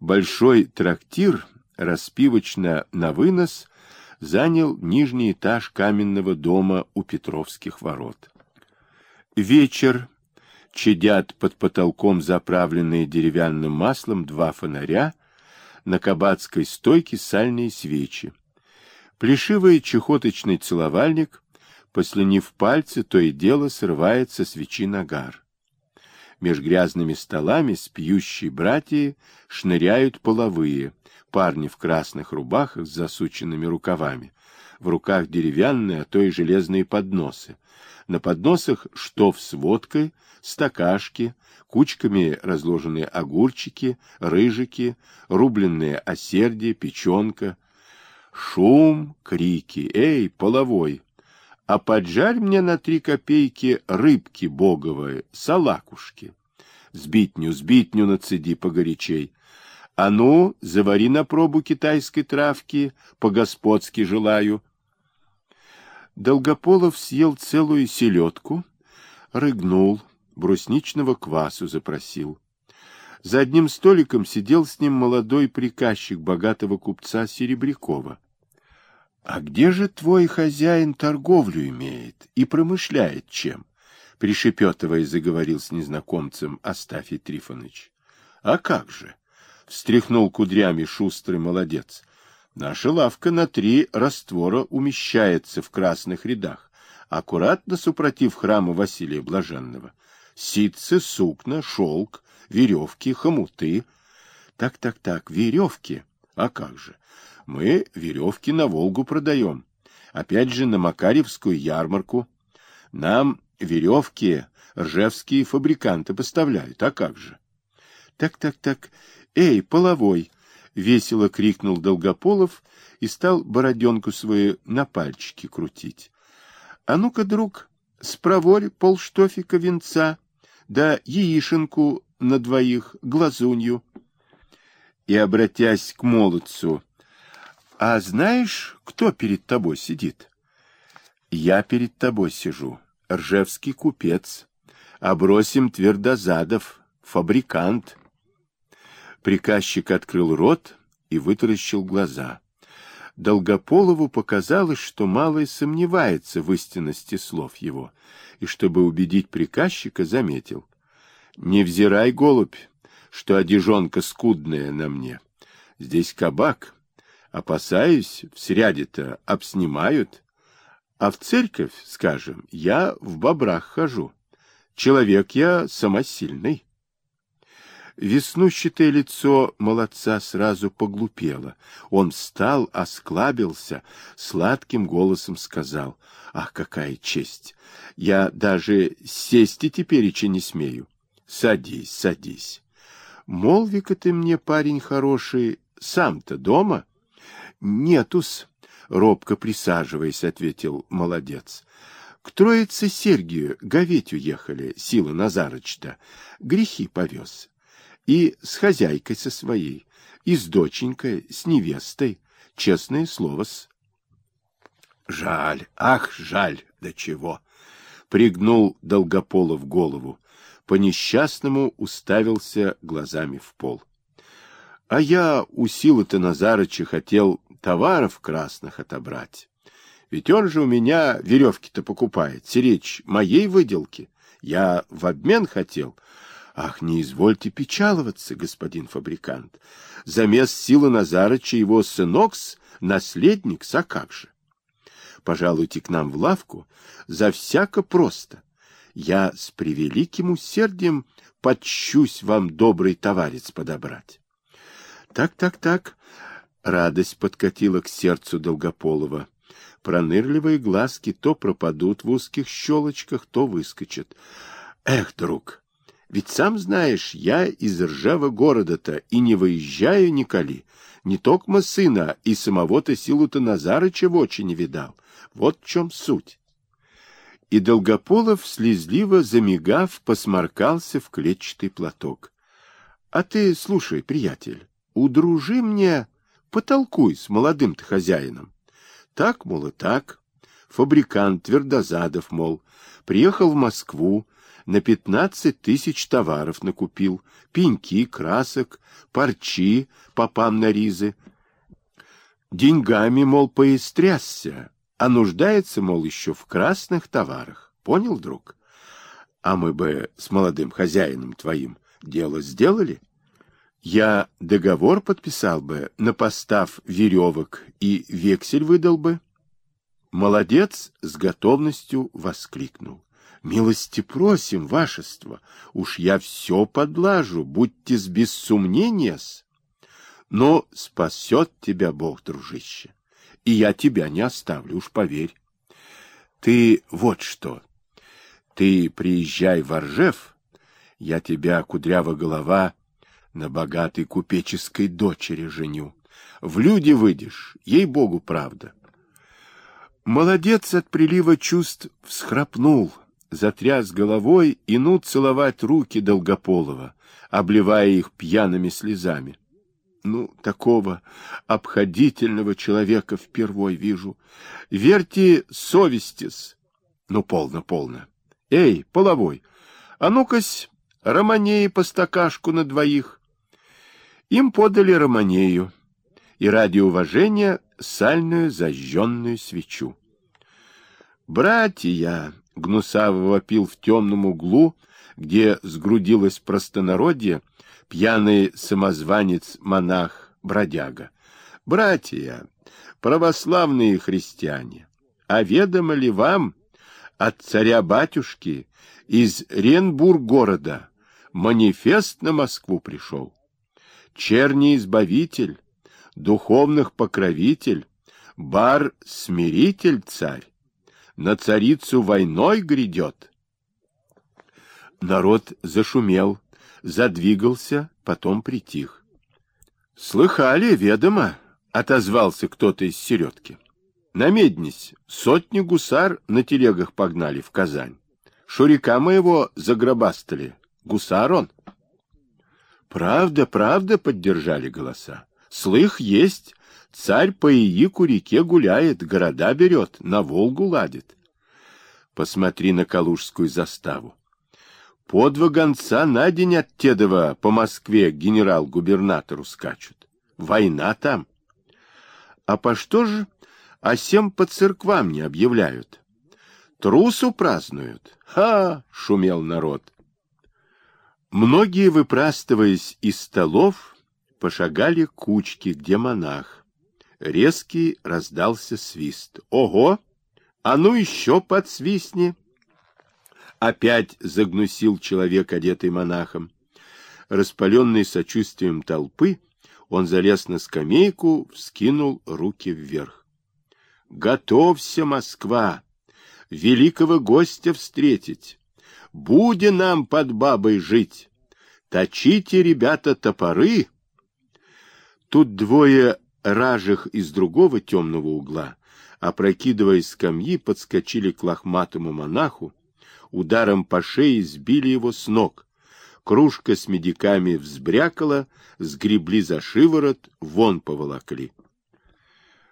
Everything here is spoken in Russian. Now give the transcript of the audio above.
Большой трактир, распивочно на вынос, занял нижний этаж каменного дома у Петровских ворот. Вечер. Чадят под потолком заправленные деревянным маслом два фонаря, на кабацкой стойке сальные свечи. Плешивый чехоточный целовальник, послюнив пальцы, то и дело срывает со свечи нагар. Меж грязными столами спьющие братья шныряют половые, парни в красных рубахах с засученными рукавами. В руках деревянные, а то и железные подносы. На подносах штоф с водкой, стакашки, кучками разложенные огурчики, рыжики, рубленные осердие, печенка. Шум, крики. «Эй, половой! А поджарь мне на три копейки рыбки боговой, салакушки. Сбитню, сбитню нацеди погорячей. А ну, завари на пробу китайской травки, по-господски желаю. Долгополов съел целую селедку, рыгнул, брусничного квасу запросил. За одним столиком сидел с ним молодой приказчик богатого купца Серебрякова. — А где же твой хозяин торговлю имеет и промышляет чем? — пришепетывая заговорил с незнакомцем Астафий Трифонович. — А как же? — встряхнул кудрями шустрый молодец. — Наша лавка на три раствора умещается в красных рядах, аккуратно супротив храма Василия Блаженного ситцы, сукна, шелк, веревки, хомуты. Так, так, так, веревки. А как же? Мы веревки на Волгу продаем. Опять же, на Макаревскую ярмарку. Нам веревки ржевские фабриканты поставляют. А как же? Так, так, так. Эй, половой! Весело крикнул Долгополов и стал бороденку свою на пальчики крутить. А ну-ка, друг, спроворь полштофика венца да яишенку на двоих, глазунью. И, обратясь к молодцу, «А знаешь, кто перед тобой сидит?» «Я перед тобой сижу, ржевский купец, обросим твердозадов, фабрикант». Приказчик открыл рот и вытаращил глаза. Долгополову показалось, что малый сомневается в истинности слов его, и, чтобы убедить приказчика, заметил. — Не взирай, голубь, что одежонка скудная на мне. Здесь кабак. Опасаюсь, в сряде-то обснимают. А в церковь, скажем, я в бобрах хожу. Человек я самосильный. Веснущатое лицо молодца сразу поглупело. Он встал, осклабился, сладким голосом сказал, «Ах, какая честь! Я даже сесть и тепереча не смею. Садись, садись. Молви-ка ты мне, парень хороший, сам-то дома?» «Нетус», — робко присаживаясь, ответил молодец. «К Троице Сергию говеть уехали, Сила Назарыч-то. Грехи повез и с хозяйкой со своей, и с доченькой, с невестой, честное слово-с. Жаль, ах, жаль, до чего! Пригнул Долгополов голову, по-несчастному уставился глазами в пол. А я у Силы-то Назарыча хотел товаров красных отобрать. Ведь он же у меня веревки-то покупает, сиречь моей выделки. Я в обмен хотел, Ах, не извольте печаловаться, господин фабрикант. Замес силы Назарыча его сынокс, наследник, а как же? Пожалуйте к нам в лавку, за всяко просто. Я с превеликим усердием подчусь вам добрый товарец подобрать. Так, так, так. Радость подкатила к сердцу Долгополова. Пронырливые глазки то пропадут в узких щелочках, то выскочат. Эх, друг, ведь сам знаешь, я из ржавого города-то и не выезжаю николи. Не токмо сына, и самого-то силу-то Назарыча в очи не видал. Вот в чем суть. И Долгополов, слезливо замигав, посморкался в клетчатый платок. — А ты, слушай, приятель, удружи мне, потолкуй с молодым-то хозяином. Так, мол, и так. Фабрикант Твердозадов, мол, приехал в Москву, на пятнадцать тысяч товаров накупил, пеньки, красок, парчи попам на ризы. Деньгами, мол, поистрясся, а нуждается, мол, еще в красных товарах. Понял, друг? А мы бы с молодым хозяином твоим дело сделали? Я договор подписал бы на постав веревок и вексель выдал бы. Молодец с готовностью воскликнул. Милости просим, вашество, уж я все подлажу, будьте с без сомнения-с. Но спасет тебя Бог, дружище, и я тебя не оставлю, уж поверь. Ты вот что, ты приезжай в Оржев, я тебя, кудрява голова, на богатой купеческой дочери женю. В люди выйдешь, ей-богу, правда. Молодец от прилива чувств всхрапнул, затряс головой и ну целовать руки Долгополова, обливая их пьяными слезами. Ну, такого обходительного человека впервой вижу. Верьте совестис. Ну, полно, полно. Эй, половой, а ну-кась, романеи по стакашку на двоих. Им подали романею и ради уважения сальную зажженную свечу. «Братья!» — гнусаво вопил в темном углу, где сгрудилось простонародье, пьяный самозванец-монах-бродяга. «Братья, православные христиане, а ведомо ли вам, от царя-батюшки из Ренбург-города манифест на Москву пришел. Черний избавитель, духовных покровитель, бар-смиритель царь, на царицу войной грядет. Народ зашумел, задвигался, потом притих. — Слыхали, ведомо, — отозвался кто-то из середки. Намеднись, сотни гусар на телегах погнали в Казань. Шурика моего загробастали. Гусар он. Правда, правда, поддержали голоса. Слых есть. Царь по Иику реке гуляет, города берет, на Волгу ладит. Посмотри на Калужскую заставу. По два гонца на день от Тедова по Москве генерал-губернатору скачут. Война там. А по что же а сем по церквам не объявляют. Трусу празднуют. Ха! — шумел народ. Многие, выпрастываясь из столов, пошагали кучки, где монах. Резкий раздался свист. Ого! А ну еще подсвистни! Опять загнусил человек, одетый монахом. Распаленный сочувствием толпы, он залез на скамейку, вскинул руки вверх. Готовься, Москва, великого гостя встретить. Буде нам под бабой жить. Точите, ребята, топоры. Тут двое ражих из другого темного угла, опрокидывая скамьи, подскочили к лохматому монаху, ударом по шее сбили его с ног. Кружка с медиками взбрякала, сгребли за шиворот, вон поволокли.